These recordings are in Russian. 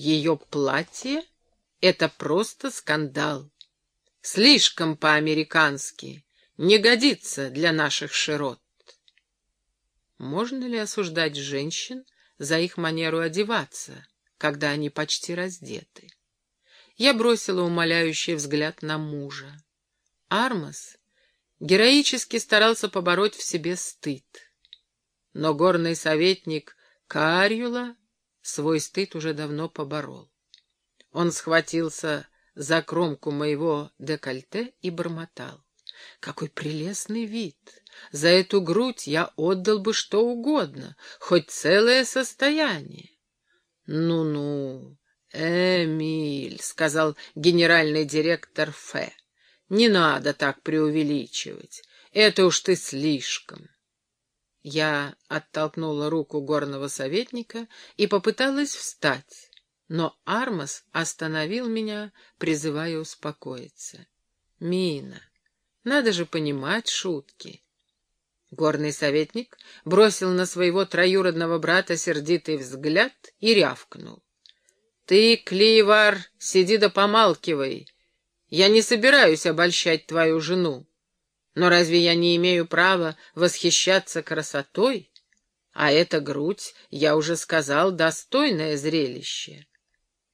Ее платье — это просто скандал. Слишком по-американски, не годится для наших широт. Можно ли осуждать женщин за их манеру одеваться, когда они почти раздеты? Я бросила умоляющий взгляд на мужа. Армас героически старался побороть в себе стыд. Но горный советник Карюла свой стыд уже давно поборол. Он схватился за кромку моего декольте и бормотал. Какой прелестный вид! За эту грудь я отдал бы что угодно, хоть целое состояние. Ну-ну, Эмиль, — сказал генеральный директор Фе, — не надо так преувеличивать, это уж ты слишком. Я оттолкнула руку горного советника и попыталась встать, но Армас остановил меня, призывая успокоиться. «Мина, надо же понимать шутки». Горный советник бросил на своего троюродного брата сердитый взгляд и рявкнул. «Ты, Клейвар, сиди да помалкивай. Я не собираюсь обольщать твою жену. Но разве я не имею права восхищаться красотой? А эта грудь, я уже сказал, достойное зрелище.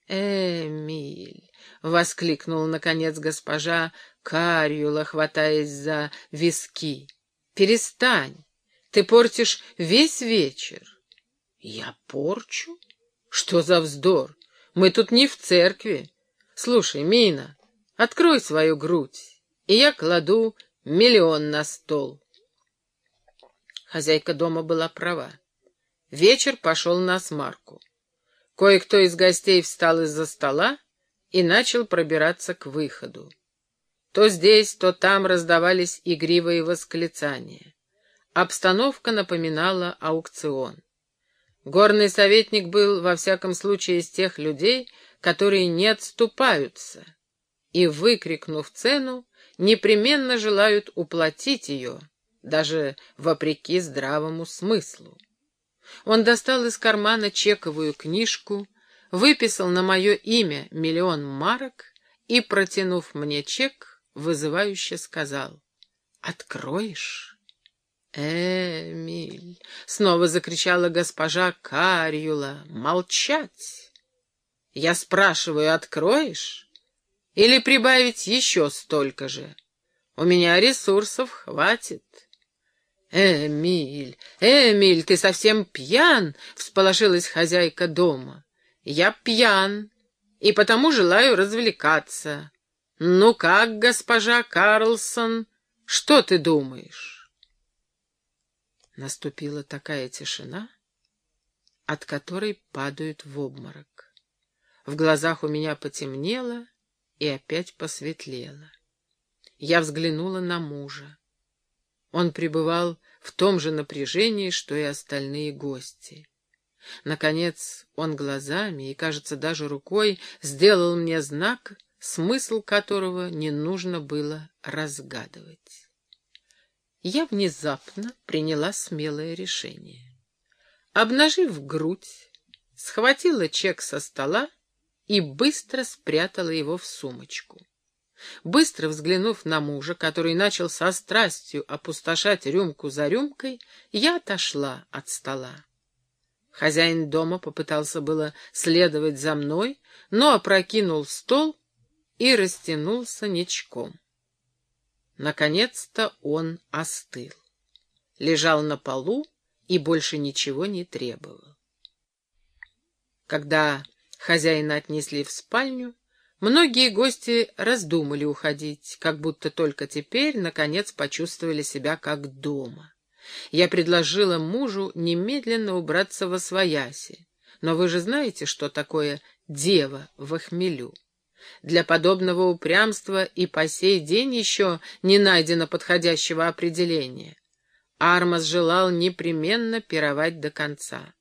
«Эмиль!» — воскликнул, наконец, госпожа Карюла, хватаясь за виски. «Перестань! Ты портишь весь вечер!» «Я порчу? Что за вздор? Мы тут не в церкви. Слушай, Мина, открой свою грудь, и я кладу Миллион на стол. Хозяйка дома была права. Вечер пошел на смарку. Кое-кто из гостей встал из-за стола и начал пробираться к выходу. То здесь, то там раздавались игривые восклицания. Обстановка напоминала аукцион. Горный советник был, во всяком случае, из тех людей, которые не отступаются, и, выкрикнув цену, непременно желают уплатить ее, даже вопреки здравому смыслу. Он достал из кармана чековую книжку, выписал на мое имя миллион марок и, протянув мне чек, вызывающе сказал «Откроешь?» «Эмиль!» — снова закричала госпожа Карюла. «Молчать!» «Я спрашиваю, откроешь?» Или прибавить еще столько же? У меня ресурсов хватит. «Эмиль, Эмиль, ты совсем пьян!» — всполошилась хозяйка дома. «Я пьян и потому желаю развлекаться. Ну как, госпожа Карлсон, что ты думаешь?» Наступила такая тишина, от которой падают в обморок. В глазах у меня потемнело, и опять посветлело. Я взглянула на мужа. Он пребывал в том же напряжении, что и остальные гости. Наконец он глазами и, кажется, даже рукой сделал мне знак, смысл которого не нужно было разгадывать. Я внезапно приняла смелое решение. Обнажив грудь, схватила чек со стола и быстро спрятала его в сумочку. Быстро взглянув на мужа, который начал со страстью опустошать рюмку за рюмкой, я отошла от стола. Хозяин дома попытался было следовать за мной, но опрокинул стол и растянулся ничком. Наконец-то он остыл. Лежал на полу и больше ничего не требовал. Когда Хозяина отнесли в спальню. Многие гости раздумали уходить, как будто только теперь, наконец, почувствовали себя как дома. Я предложила мужу немедленно убраться во свояси. Но вы же знаете, что такое дева в хмелю. Для подобного упрямства и по сей день еще не найдено подходящего определения. Армас желал непременно пировать до конца.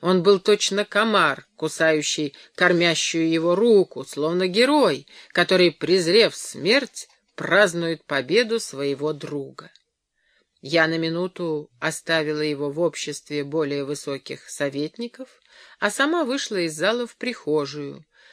Он был точно комар, кусающий кормящую его руку, словно герой, который, презрев смерть, празднует победу своего друга. Я на минуту оставила его в обществе более высоких советников, а сама вышла из зала в прихожую,